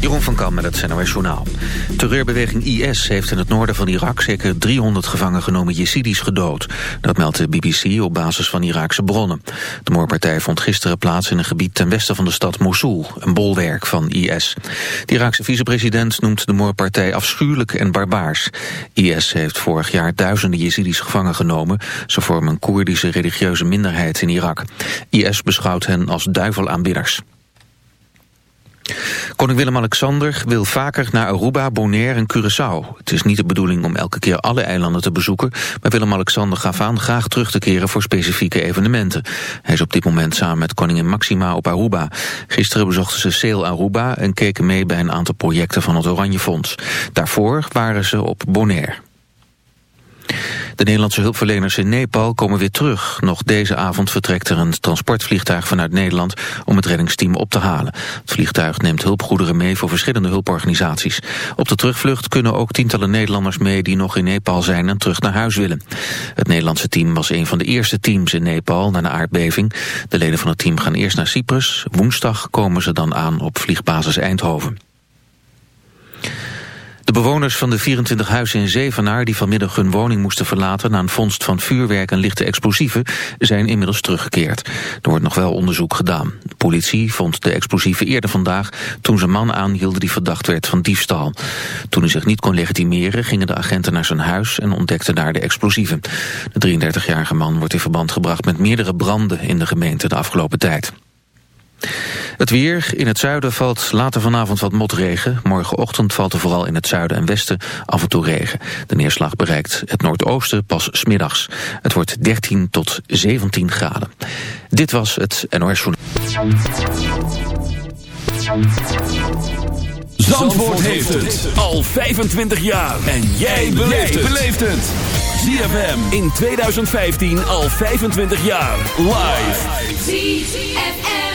Jeroen van Kam met het NOS Journaal. Terreurbeweging IS heeft in het noorden van Irak zeker 300 gevangen genomen Jezidis gedood. Dat meldt de BBC op basis van Iraakse bronnen. De moordpartij vond gisteren plaats in een gebied ten westen van de stad Mosul, een bolwerk van IS. De Iraakse vicepresident noemt de moordpartij afschuwelijk en barbaars. IS heeft vorig jaar duizenden Jezidis gevangen genomen. Ze vormen een Koerdische religieuze minderheid in Irak. IS beschouwt hen als duivelaanbidders. Koning Willem-Alexander wil vaker naar Aruba, Bonaire en Curaçao. Het is niet de bedoeling om elke keer alle eilanden te bezoeken... maar Willem-Alexander gaf aan graag terug te keren voor specifieke evenementen. Hij is op dit moment samen met koningin Maxima op Aruba. Gisteren bezochten ze Sail Aruba en keken mee bij een aantal projecten van het Oranje Fonds. Daarvoor waren ze op Bonaire. De Nederlandse hulpverleners in Nepal komen weer terug. Nog deze avond vertrekt er een transportvliegtuig vanuit Nederland om het reddingsteam op te halen. Het vliegtuig neemt hulpgoederen mee voor verschillende hulporganisaties. Op de terugvlucht kunnen ook tientallen Nederlanders mee die nog in Nepal zijn en terug naar huis willen. Het Nederlandse team was een van de eerste teams in Nepal na de aardbeving. De leden van het team gaan eerst naar Cyprus. Woensdag komen ze dan aan op vliegbasis Eindhoven. De bewoners van de 24 huizen in Zevenaar die vanmiddag hun woning moesten verlaten na een vondst van vuurwerk en lichte explosieven zijn inmiddels teruggekeerd. Er wordt nog wel onderzoek gedaan. De politie vond de explosieven eerder vandaag toen een man aanhielden die verdacht werd van diefstal. Toen hij zich niet kon legitimeren gingen de agenten naar zijn huis en ontdekten daar de explosieven. De 33-jarige man wordt in verband gebracht met meerdere branden in de gemeente de afgelopen tijd. Het weer. In het zuiden valt later vanavond wat motregen. Morgenochtend valt er vooral in het zuiden en westen af en toe regen. De neerslag bereikt het noordoosten pas smiddags. Het wordt 13 tot 17 graden. Dit was het NOS Journal. Zandvoort heeft het al 25 jaar. En jij beleeft het. ZFM in 2015 al 25 jaar. Live. ZFM.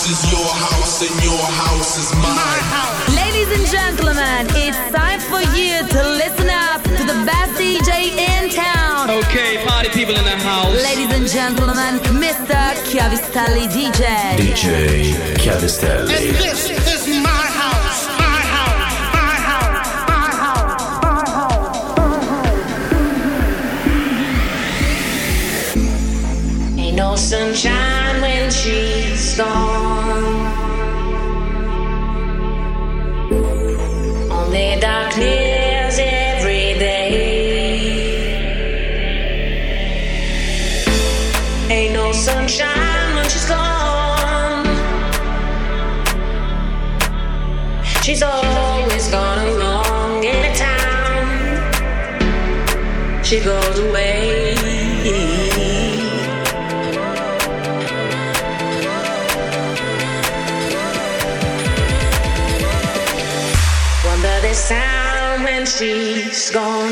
house is your house and your house is mine. Ladies and gentlemen, it's time for you to listen up to the best DJ in town. Okay, party people in the house. Ladies and gentlemen, Mr. Chiavistelli DJ. DJ Chiavistelli. And this is my house. My house. My house. My house. My house. Ain't no sunshine another sound when she's gone.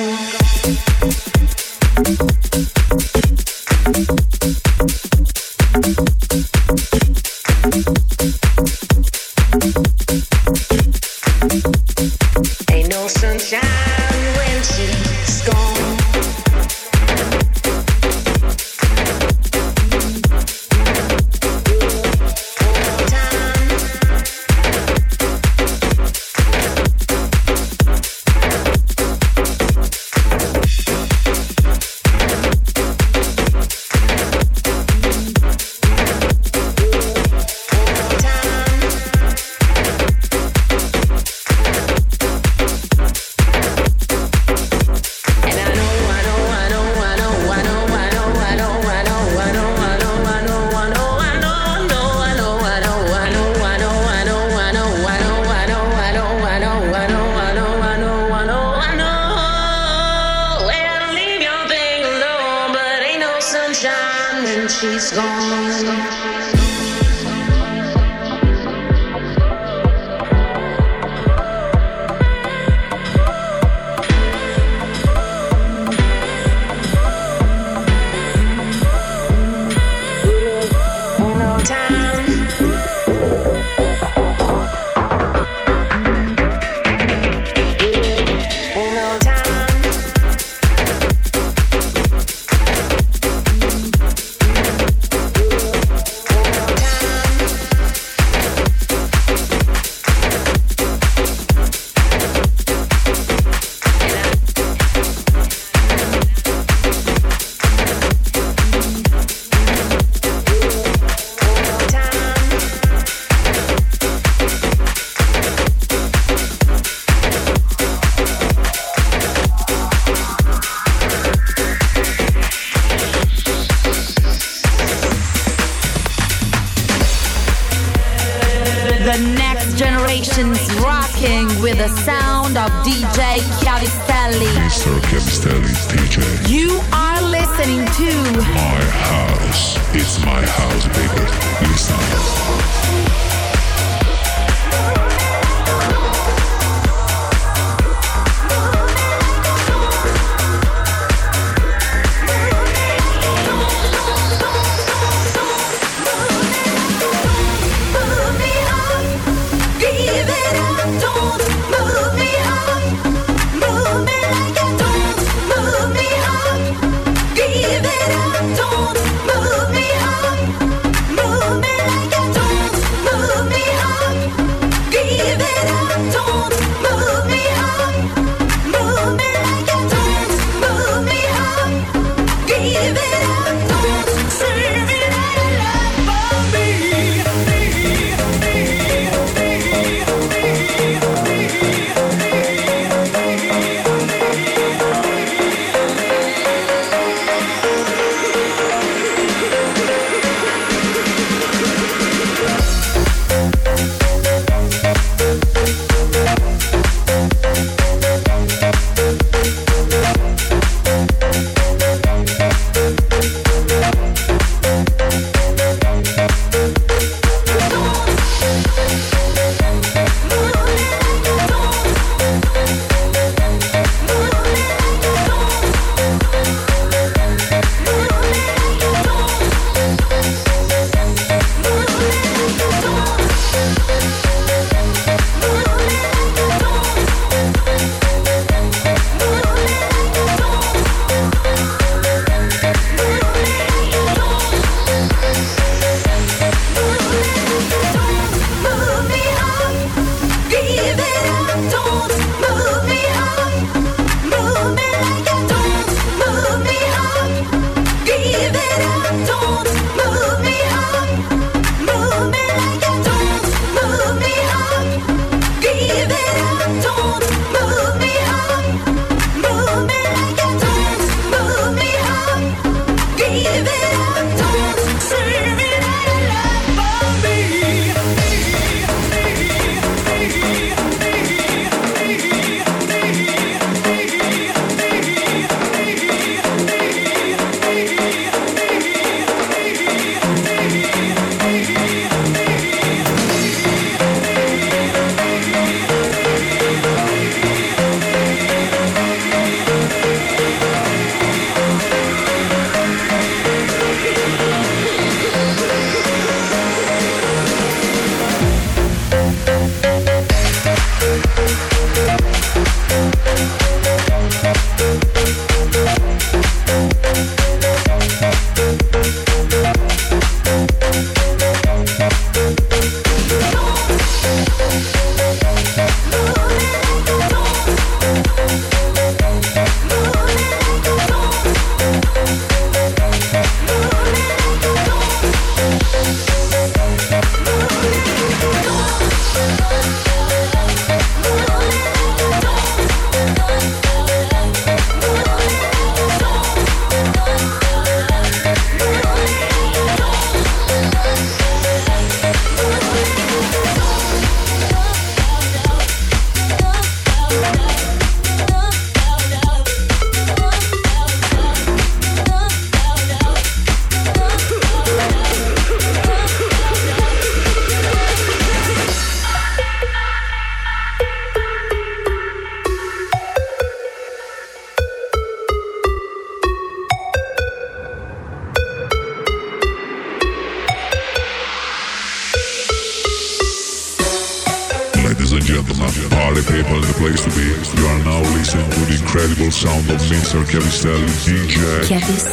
Melody DJ.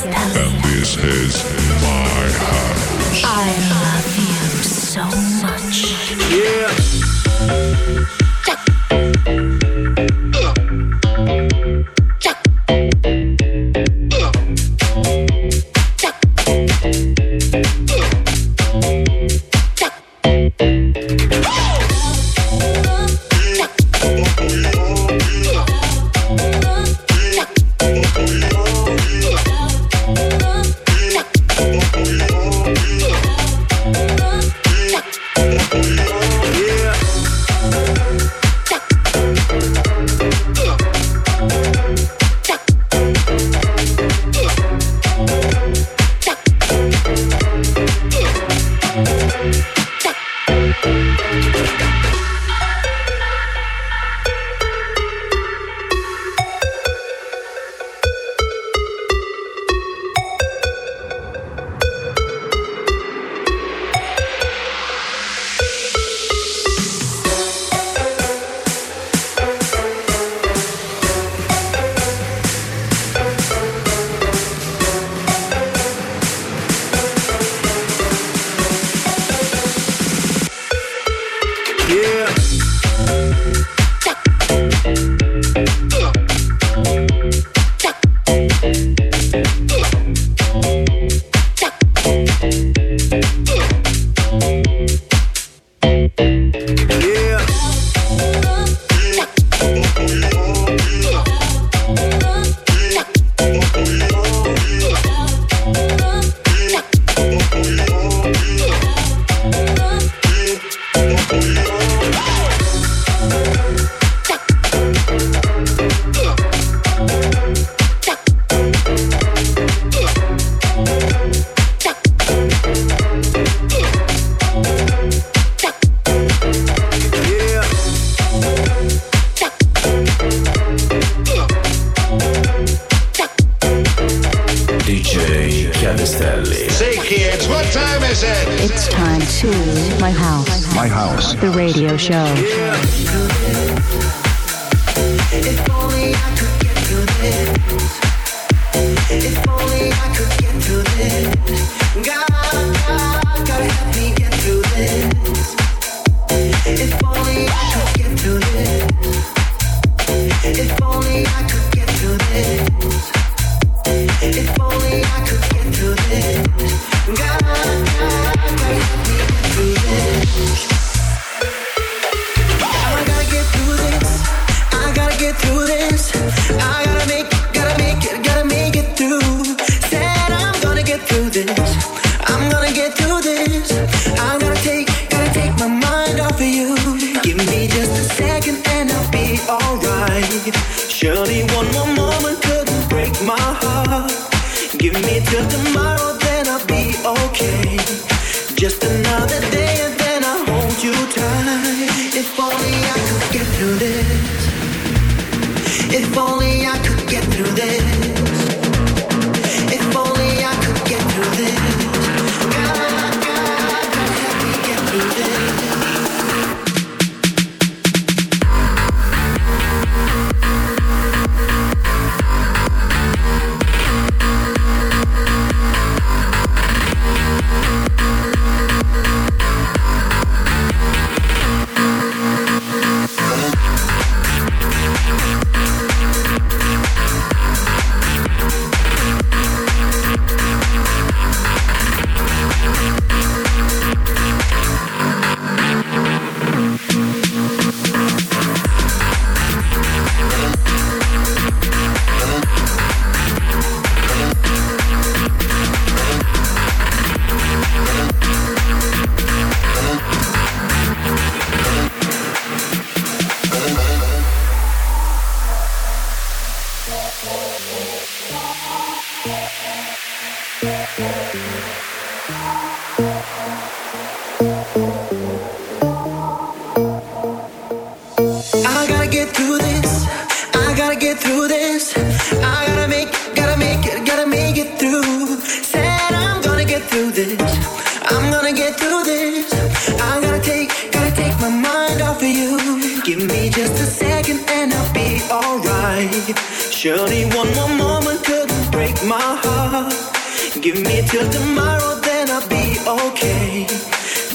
Till tomorrow, then I'll be okay.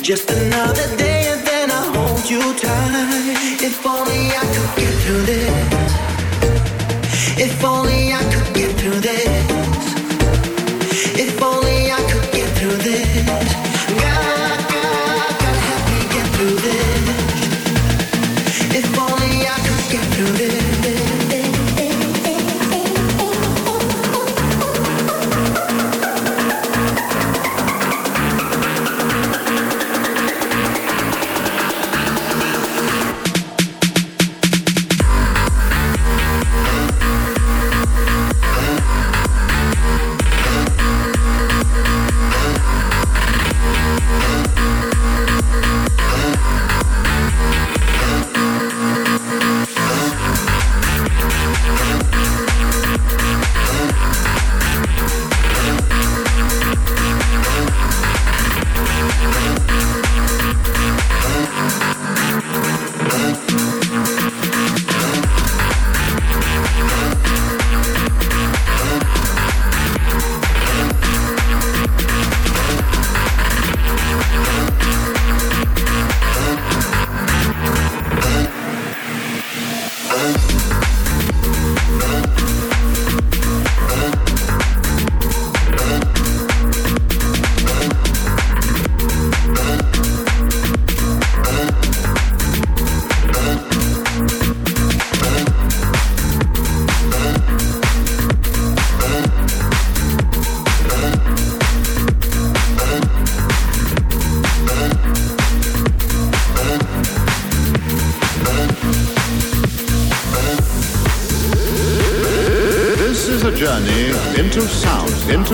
Just another day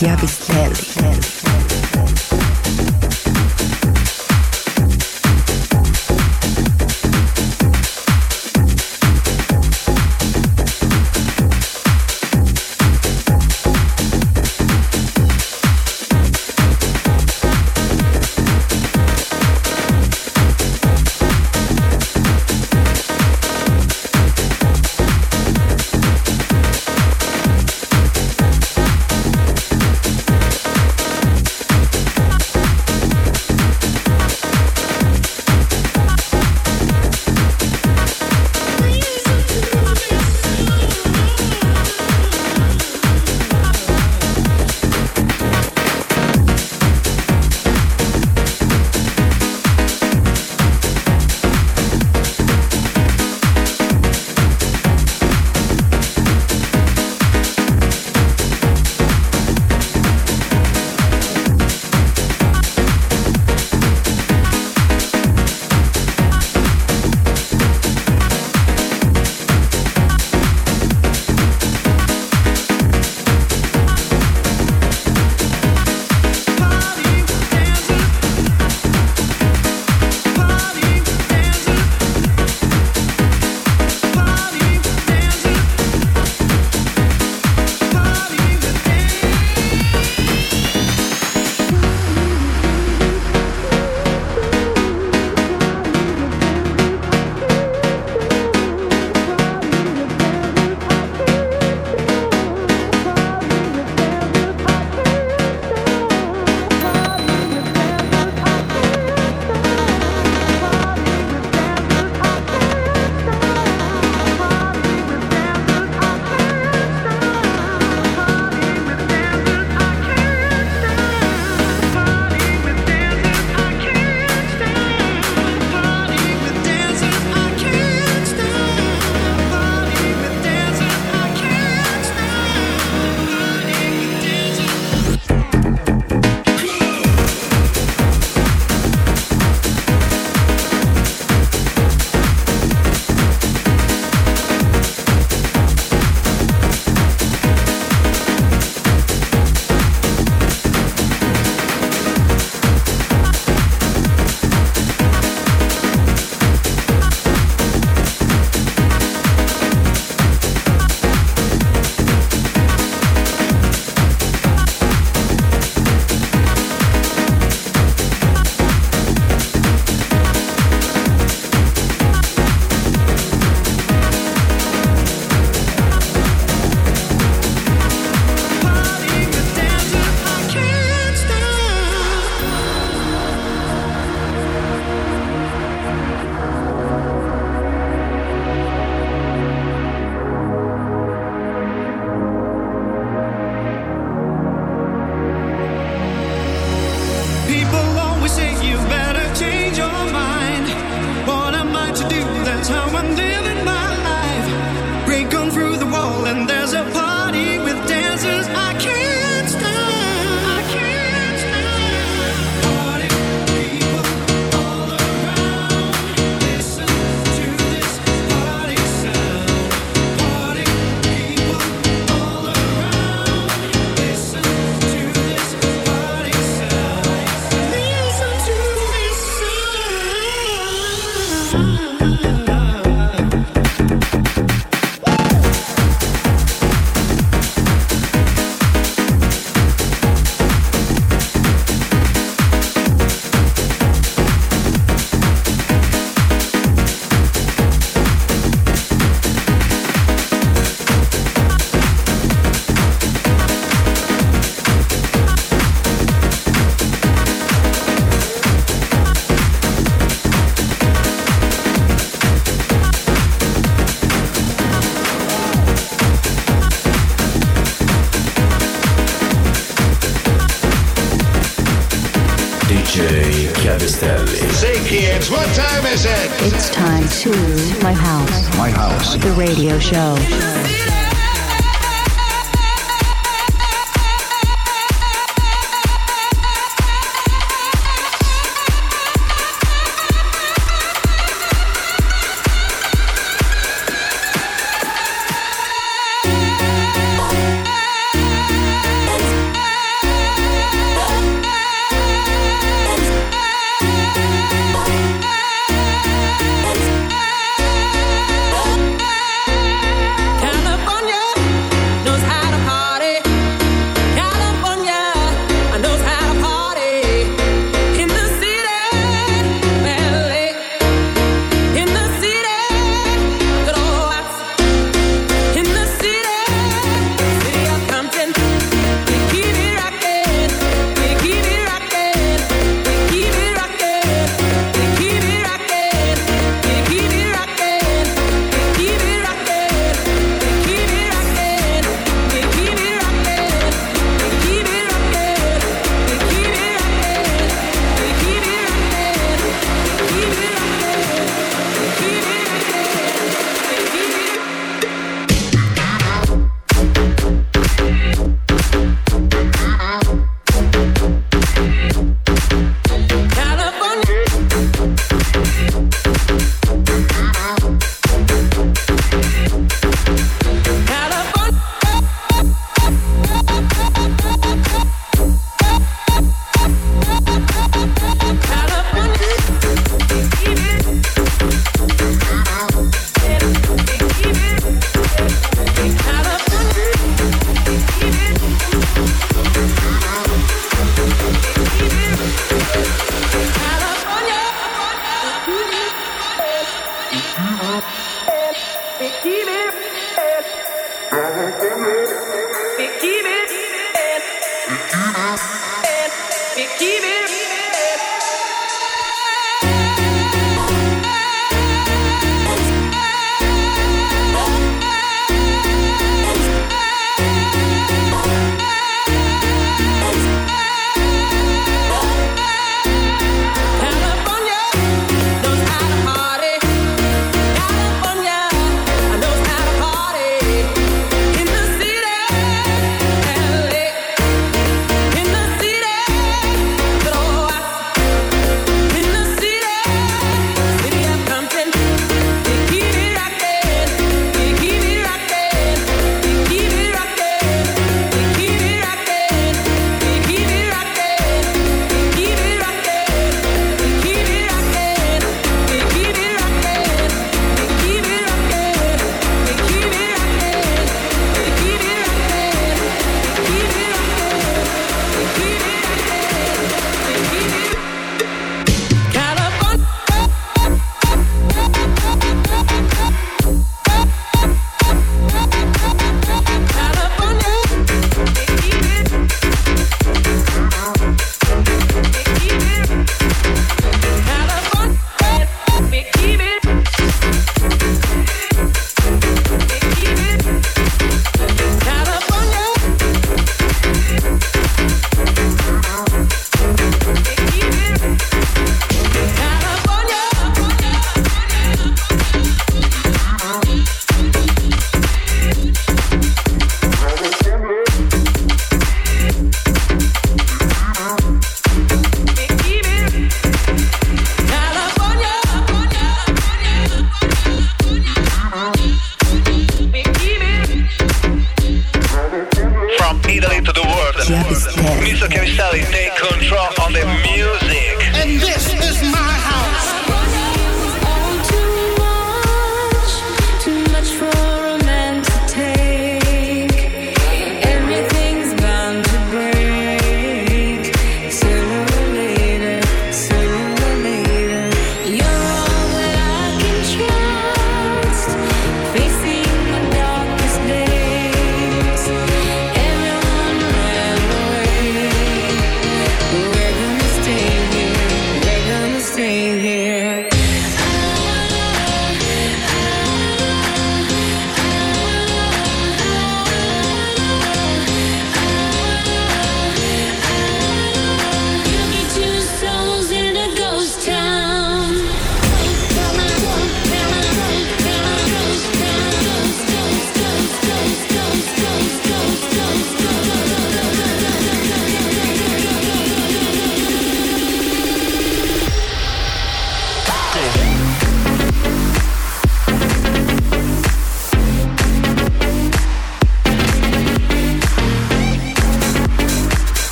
ja bis jährlich. Radio show.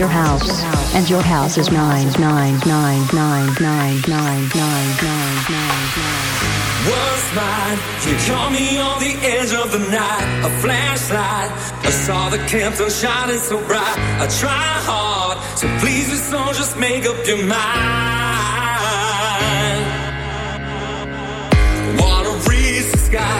your house, and your house is nine, nine, nine, nine, nine, nine, nine, nine, nine, nine. Was mine. You caught me on the edge of the night, a flashlight. I saw the Kempton shining so bright. I try hard, to please, you, so just make up your mind. What a reason, sky.